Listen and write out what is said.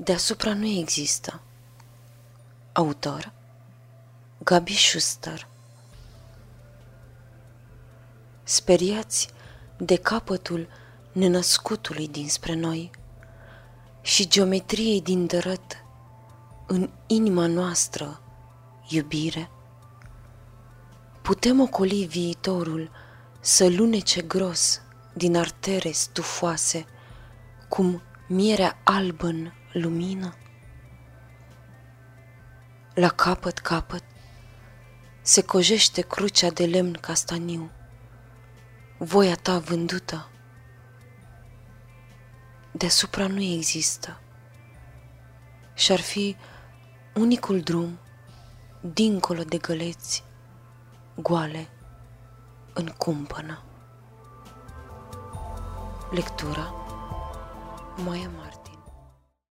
Deasupra nu există. Autor Gabi Schuster Speriați de capătul nenăscutului dinspre noi și geometriei din dărăt în inima noastră, iubire, putem ocoli viitorul să lunece gros din artere stufoase, cum mierea albă în lumină? La capăt, capăt, se cojește crucea de lemn castaniu, voia ta vândută. Deasupra nu există și-ar fi unicul drum dincolo de găleți goale în cumpănă. Lectura Mãe Amor.